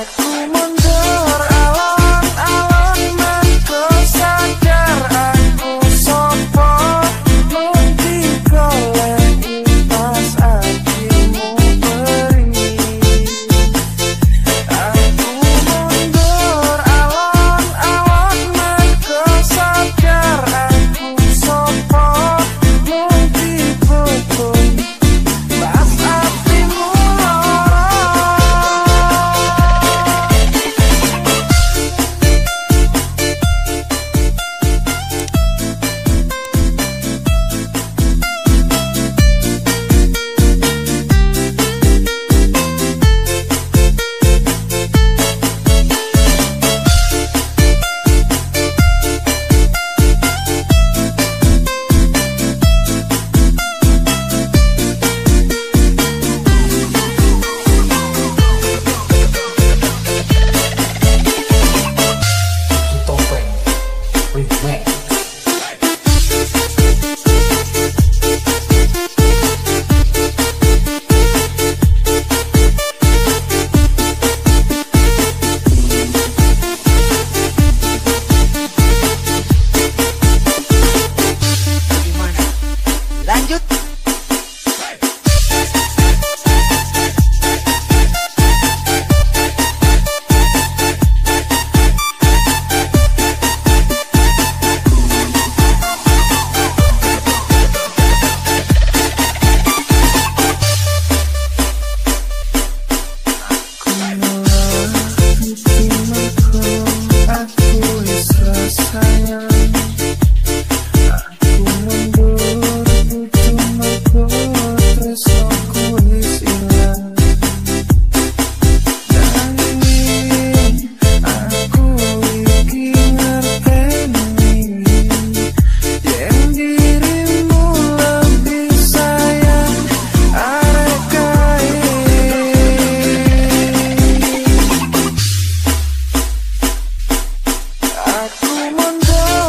aku menang Aku mendengar